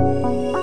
嗯。